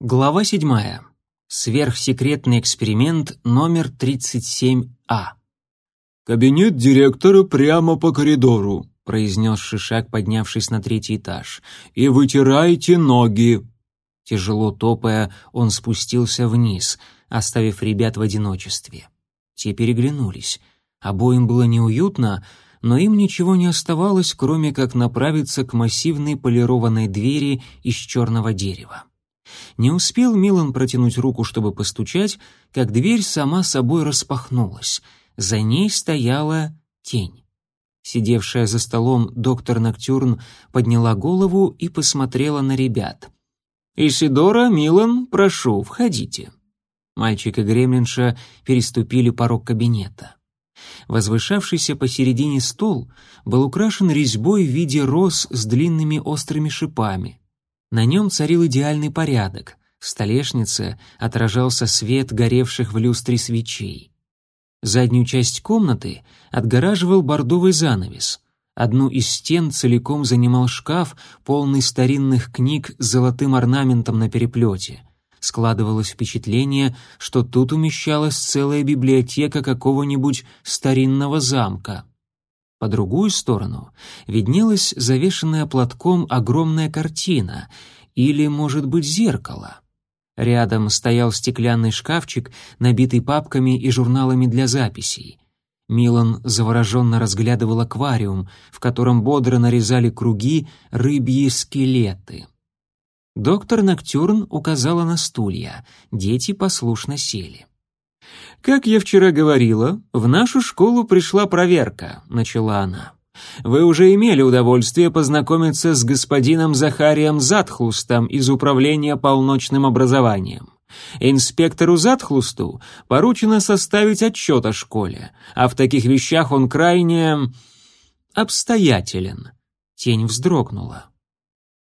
Глава 7. Сверхсекретный эксперимент номер 37А. «Кабинет директора прямо по коридору», — произнес Шишак, поднявшись на третий этаж. «И вытирайте ноги». Тяжело топая, он спустился вниз, оставив ребят в одиночестве. Те переглянулись. Обоим было неуютно, но им ничего не оставалось, кроме как направиться к массивной полированной двери из черного дерева. Не успел Милан протянуть руку, чтобы постучать, как дверь сама собой распахнулась. За ней стояла тень. Сидевшая за столом доктор Ноктюрн подняла голову и посмотрела на ребят. «Исидора, Милан, прошу, входите». Мальчик и гремлинша переступили порог кабинета. Возвышавшийся посередине стол был украшен резьбой в виде роз с длинными острыми шипами. На нем царил идеальный порядок. В столешнице отражался свет горевших в люстре свечей. Заднюю часть комнаты отгораживал бордовый занавес. Одну из стен целиком занимал шкаф, полный старинных книг с золотым орнаментом на переплете. Складывалось впечатление, что тут умещалась целая библиотека какого-нибудь старинного замка. По другую сторону виднелась завешенная платком огромная картина или, может быть, зеркало. Рядом стоял стеклянный шкафчик, набитый папками и журналами для записей. Милан завороженно разглядывал аквариум, в котором бодро нарезали круги рыбьи скелеты. Доктор Ноктюрн указала на стулья, дети послушно сели. «Как я вчера говорила, в нашу школу пришла проверка», — начала она. «Вы уже имели удовольствие познакомиться с господином Захарием Затхлустом из Управления полночным образованием. Инспектору Затхлусту поручено составить отчет о школе, а в таких вещах он крайне... обстоятелен». Тень вздрогнула.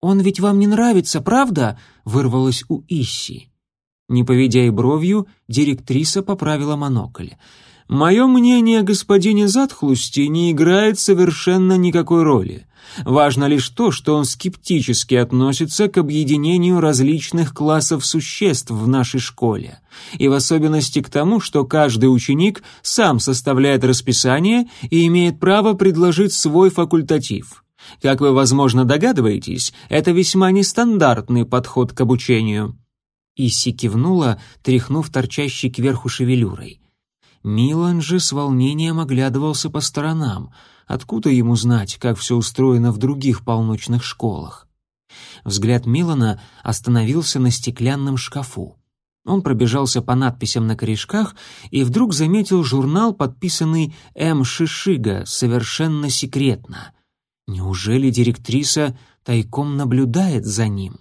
«Он ведь вам не нравится, правда?» — вырвалось у Исси. Не поведя и бровью, директриса поправила монокль. «Мое мнение о господине Затхлусти не играет совершенно никакой роли. Важно лишь то, что он скептически относится к объединению различных классов существ в нашей школе, и в особенности к тому, что каждый ученик сам составляет расписание и имеет право предложить свой факультатив. Как вы, возможно, догадываетесь, это весьма нестандартный подход к обучению». Исси кивнула, тряхнув торчащей кверху шевелюрой. Милан же с волнением оглядывался по сторонам. Откуда ему знать, как все устроено в других полночных школах? Взгляд Милана остановился на стеклянном шкафу. Он пробежался по надписям на корешках и вдруг заметил журнал, подписанный М. Шишига, совершенно секретно. Неужели директриса тайком наблюдает за ним?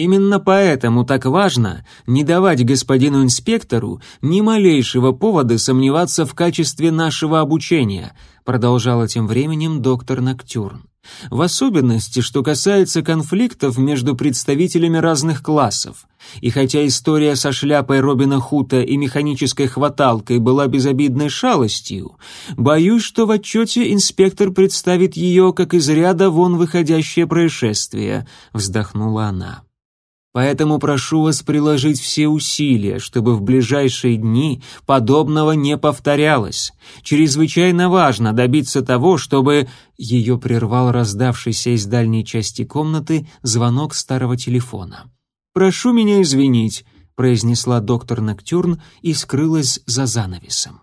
Именно поэтому так важно не давать господину инспектору ни малейшего повода сомневаться в качестве нашего обучения, продолжала тем временем доктор Ноктюрн. В особенности, что касается конфликтов между представителями разных классов. И хотя история со шляпой Робина Хута и механической хваталкой была безобидной шалостью, боюсь, что в отчете инспектор представит ее как из ряда вон выходящее происшествие, вздохнула она. Поэтому прошу вас приложить все усилия, чтобы в ближайшие дни подобного не повторялось. Чрезвычайно важно добиться того, чтобы...» Ее прервал раздавшийся из дальней части комнаты звонок старого телефона. «Прошу меня извинить», — произнесла доктор Ноктюрн и скрылась за занавесом.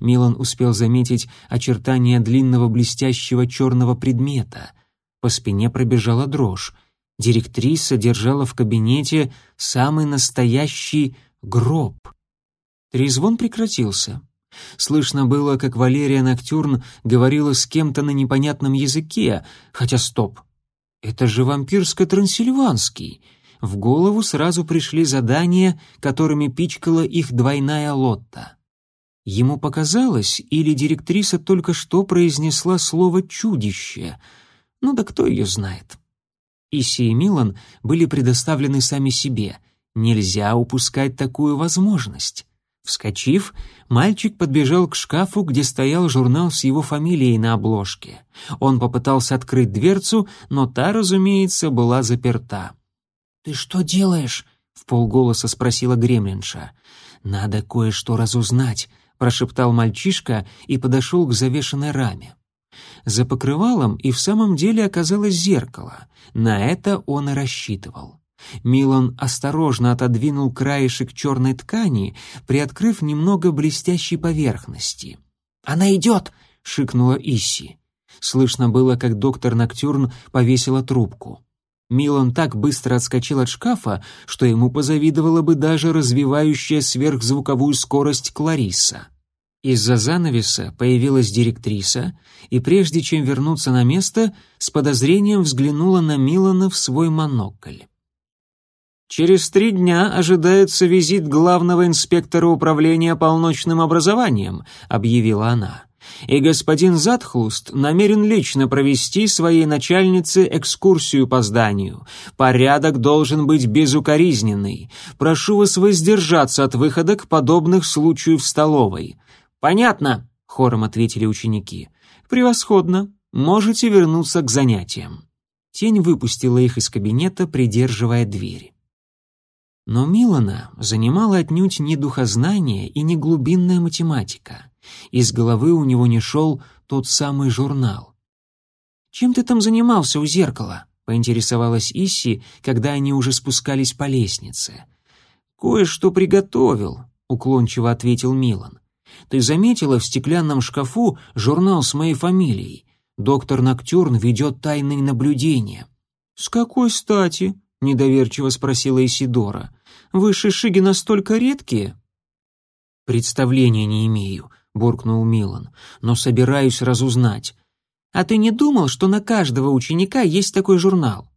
Милан успел заметить очертания длинного блестящего черного предмета. По спине пробежала дрожь. Директриса держала в кабинете самый настоящий гроб. Трезвон прекратился. Слышно было, как Валерия Ноктюрн говорила с кем-то на непонятном языке, хотя стоп. Это же вампирско-трансильванский. В голову сразу пришли задания, которыми пичкала их двойная лотта. Ему показалось, или директриса только что произнесла слово «чудище». Ну да кто ее знает. Иси и Милан были предоставлены сами себе. Нельзя упускать такую возможность. Вскочив, мальчик подбежал к шкафу, где стоял журнал с его фамилией на обложке. Он попытался открыть дверцу, но та, разумеется, была заперта. «Ты что делаешь?» —— в полголоса спросила Гремлинша. «Надо кое-что разузнать», — прошептал мальчишка и подошел к завешенной раме. За покрывалом и в самом деле оказалось зеркало. На это он и рассчитывал. Милан осторожно отодвинул краешек черной ткани, приоткрыв немного блестящей поверхности. «Она идет!» — шикнула Исси. Слышно было, как доктор Ноктюрн повесила трубку. Милан так быстро отскочил от шкафа, что ему позавидовала бы даже развивающая сверхзвуковую скорость Клариса. Из-за занавеса появилась директриса, и прежде чем вернуться на место, с подозрением взглянула на Милана в свой монокль. «Через три дня ожидается визит главного инспектора управления полночным образованием», — объявила она. «И господин Затхлуст намерен лично провести своей начальнице экскурсию по зданию. Порядок должен быть безукоризненный. Прошу вас воздержаться от выходок, подобных случаю в столовой». «Понятно», — хором ответили ученики. «Превосходно. Можете вернуться к занятиям». Тень выпустила их из кабинета, придерживая двери. Но Милана занимала отнюдь не духознание и не глубинная математика. Из головы у него не шел тот самый журнал. «Чем ты там занимался у зеркала?» — поинтересовалась Исси, когда они уже спускались по лестнице. «Кое-что приготовил», — уклончиво ответил Милан. «Ты заметила в стеклянном шкафу журнал с моей фамилией? Доктор Ноктюрн ведет тайные наблюдения». «С какой стати?» недоверчиво спросила Исидора. Вы шишиги настолько редкие? Представления не имею, буркнул Милан, но собираюсь разузнать. А ты не думал, что на каждого ученика есть такой журнал?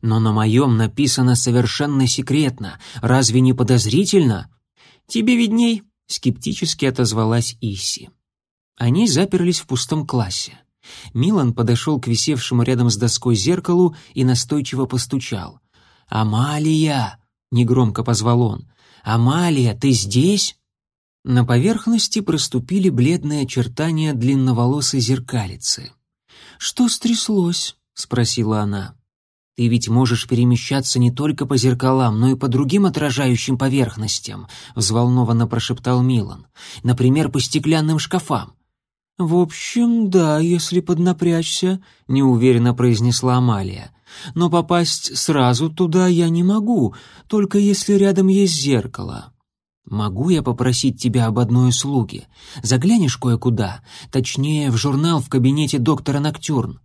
Но на моем написано совершенно секретно. Разве не подозрительно? Тебе видней, скептически отозвалась Иси. Они заперлись в пустом классе. Милан подошел к висевшему рядом с доской зеркалу и настойчиво постучал. «Амалия!» — негромко позвал он. «Амалия, ты здесь?» На поверхности проступили бледные очертания длинноволосой зеркалицы. «Что стряслось?» — спросила она. «Ты ведь можешь перемещаться не только по зеркалам, но и по другим отражающим поверхностям», — взволнованно прошептал Милан. «Например, по стеклянным шкафам». «В общем, да, если поднапрячься», — неуверенно произнесла Амалия. Но попасть сразу туда я не могу, только если рядом есть зеркало. Могу я попросить тебя об одной услуге? Заглянешь кое-куда, точнее, в журнал в кабинете доктора Ноктюрн.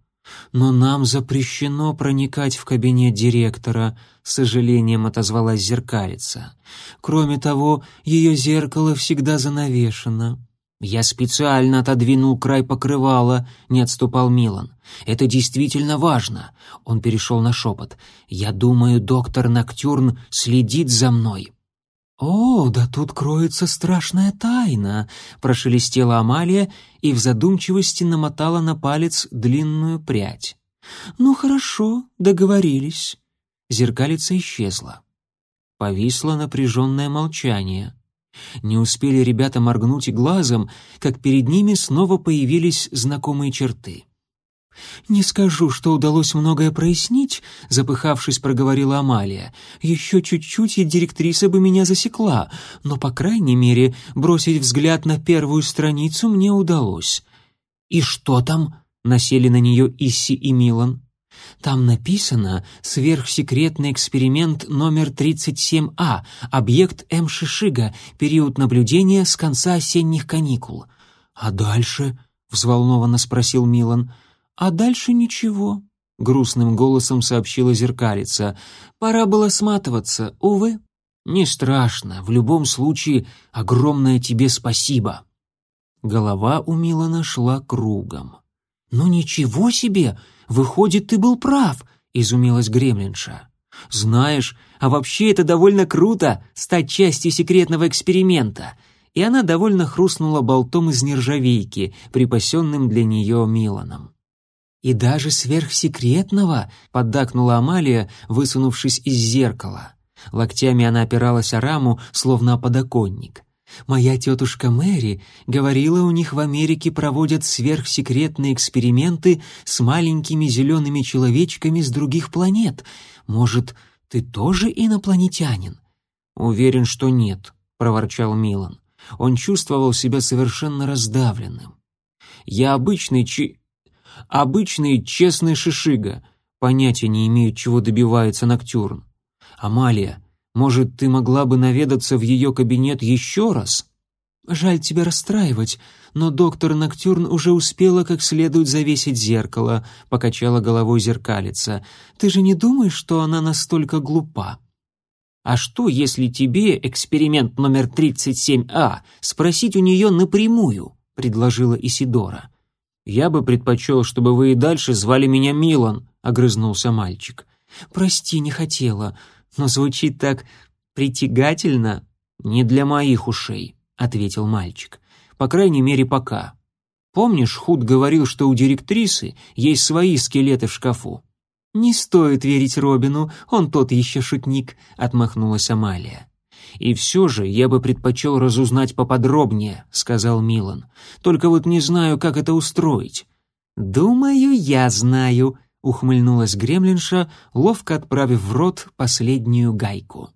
Но нам запрещено проникать в кабинет директора, с сожалением отозвалась зеркалица. Кроме того, ее зеркало всегда занавешено. «Я специально отодвинул край покрывала», — не отступал Милан. «Это действительно важно». Он перешел на шепот. «Я думаю, доктор Ноктюрн следит за мной». «О, да тут кроется страшная тайна», — прошелестела Амалия и в задумчивости намотала на палец длинную прядь. «Ну хорошо, договорились». Зеркалица исчезла. Повисло напряженное молчание. Не успели ребята моргнуть и глазом, как перед ними снова появились знакомые черты. «Не скажу, что удалось многое прояснить», — запыхавшись, проговорила Амалия. «Еще чуть-чуть, и директриса бы меня засекла, но, по крайней мере, бросить взгляд на первую страницу мне удалось». «И что там?» — насели на нее Исси и Милан. Там написано «Сверхсекретный эксперимент номер 37А, объект М. Шишига, период наблюдения с конца осенних каникул». «А дальше?» — взволнованно спросил Милан. «А дальше ничего», — грустным голосом сообщила зеркалица. «Пора было сматываться, увы». «Не страшно, в любом случае огромное тебе спасибо». Голова у Милана шла кругом. «Ну ничего себе!» «Выходит, ты был прав», — изумилась Гремлинша. «Знаешь, а вообще это довольно круто — стать частью секретного эксперимента». И она довольно хрустнула болтом из нержавейки, припасенным для нее Миланом. «И даже сверхсекретного», — поддакнула Амалия, высунувшись из зеркала. Локтями она опиралась о раму, словно о подоконник. Моя тетушка Мэри говорила, у них в Америке проводят сверхсекретные эксперименты с маленькими зелеными человечками с других планет. Может, ты тоже инопланетянин? Уверен, что нет, проворчал Милан. Он чувствовал себя совершенно раздавленным. Я обычный чи... обычный честный шишига. Понятия не имею, чего добивается Ноктюрн. Амалия, может, ты могла бы наведаться в ее кабинет еще раз? Жаль тебя расстраивать, но доктор Ноктюрн уже успела как следует завесить зеркало, покачала головой зеркалица. Ты же не думаешь, что она настолько глупа? А что, если тебе эксперимент номер 37А спросить у нее напрямую, предложила Исидора. Я бы предпочел, чтобы вы и дальше звали меня Милан, огрызнулся мальчик. Прости, не хотела, но звучит так притягательно. Не для моих ушей, ответил мальчик. По крайней мере, пока. Помнишь, Худ говорил, что у директрисы есть свои скелеты в шкафу? «Не стоит верить Робину, он тот еще шутник», — отмахнулась Амалия. «И все же я бы предпочел разузнать поподробнее», — сказал Милан. «Только вот не знаю, как это устроить». «Думаю, я знаю», — ухмыльнулась Гремлинша, ловко отправив в рот последнюю гайку.